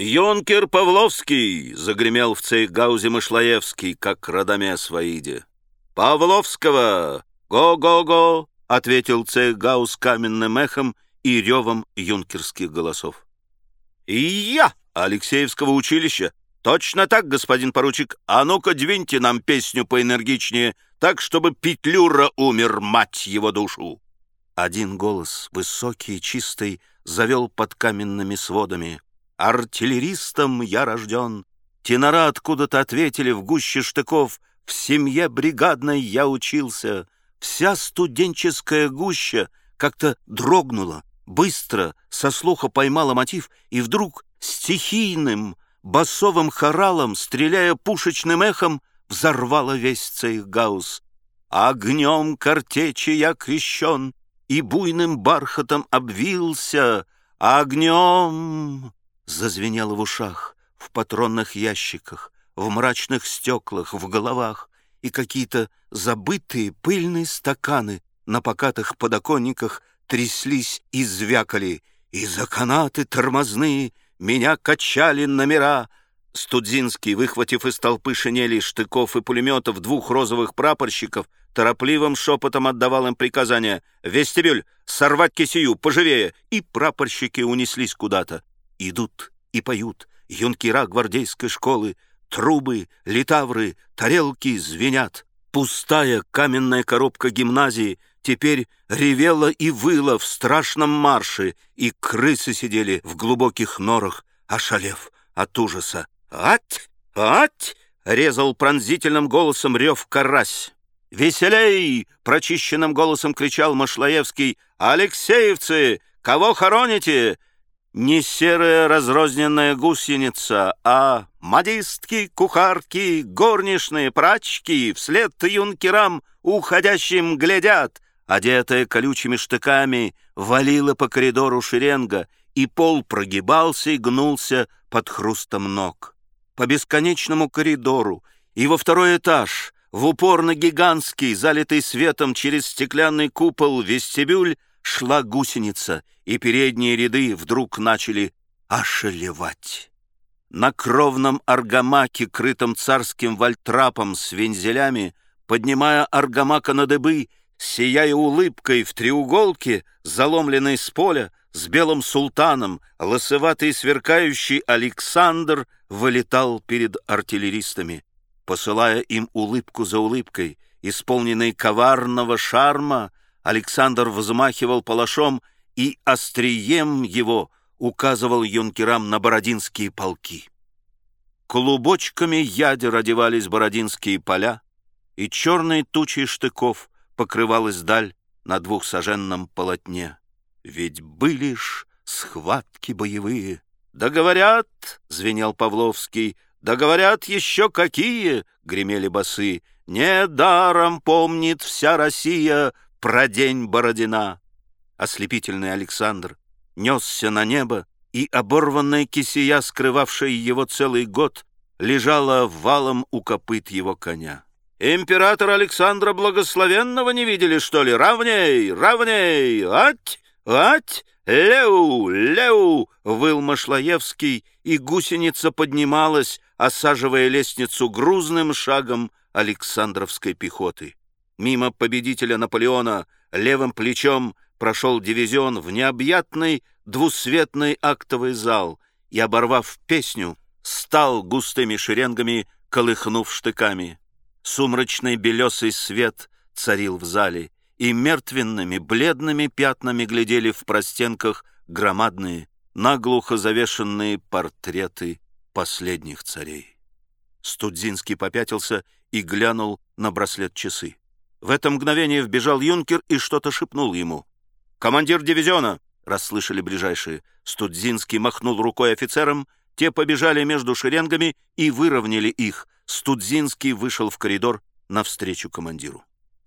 «Юнкер Павловский!» — загремел в цейгаузе Мышлаевский, как Радамес в Аиде. «Павловского! Го-го-го!» — ответил цейгауз каменным эхом и ревом юнкерских голосов. «И я! Алексеевского училища! Точно так, господин поручик! А ну-ка, двиньте нам песню поэнергичнее, так, чтобы Петлюра умер, мать его душу!» Один голос, высокий и чистый, завел под каменными сводами. «Артиллеристом я рожден!» Тенора откуда-то ответили в гуще штыков. «В семье бригадной я учился!» Вся студенческая гуща как-то дрогнула, быстро со слуха поймала мотив и вдруг стихийным басовым хоралом, стреляя пушечным эхом, взорвала весь цейхгаус. Огнем картечи я крещен, и буйным бархатом обвился, огнем зазвенело в ушах, в патронных ящиках, в мрачных стеклах, в головах, и какие-то забытые пыльные стаканы на покатых подоконниках тряслись и звякали, и за канаты тормозные меня качали номера. Студзинский, выхватив из толпы шинелей, штыков и пулеметов двух розовых прапорщиков, торопливым шепотом отдавал им приказания «Вестибюль! Сорвать кисию! Поживее!» И прапорщики унеслись куда-то. Идут и поют юнкера гвардейской школы, трубы, литавры, тарелки звенят. Пустая каменная коробка гимназии теперь ревела и выла в страшном марше, и крысы сидели в глубоких норах, ошалев от ужаса. «Ать! Ать!» — резал пронзительным голосом рев карась. «Веселей!» — прочищенным голосом кричал Машлаевский. «Алексеевцы! Кого хороните?» Не серая разрозненная гусеница, а модистки, кухарки, горничные, прачки вслед юнкерам уходящим глядят. Одетая колючими штыками, валила по коридору шеренга, и пол прогибался и гнулся под хрустом ног. По бесконечному коридору и во второй этаж — в упорно гигантский, залитый светом через стеклянный купол вестибюль шла гусеница, и передние ряды вдруг начали ошелевать. На кровном аргамаке, крытом царским вальтрапом с вензелями, поднимая аргамака на дыбы, сияя улыбкой в треуголке, заломленной с поля, с белым султаном, лысоватый сверкающий Александр вылетал перед артиллеристами посылая им улыбку за улыбкой, исполненной коварного шарма, Александр взмахивал палашом и острием его указывал юнкерам на бородинские полки. Клубочками ядер одевались бородинские поля, и черной тучей штыков покрывалась даль на двухсаженном полотне. Ведь были ж схватки боевые. «Да говорят!» — звенел Павловский — да говорят еще какие, — гремели басы, — Недаром помнит вся Россия про день Бородина. Ослепительный Александр несся на небо, и оборванная кисия, скрывавшая его целый год, лежала валом у копыт его коня. «Императора Александра Благословенного не видели, что ли? Равней, равней! Ать, ать! Леу, леу!» — выл Машлаевский, и гусеница поднималась, осаживая лестницу грузным шагом Александровской пехоты. Мимо победителя Наполеона левым плечом прошел дивизион в необъятный двусветный актовый зал и, оборвав песню, стал густыми шеренгами, колыхнув штыками. Сумрачный белесый свет царил в зале, и мертвенными, бледными пятнами глядели в простенках громадные, наглухо завешенные портреты последних царей. Студзинский попятился и глянул на браслет часы. В это мгновение вбежал юнкер и что-то шепнул ему. «Командир дивизиона!» — расслышали ближайшие. Студзинский махнул рукой офицерам, те побежали между шеренгами и выровняли их. Студзинский вышел в коридор навстречу командиру.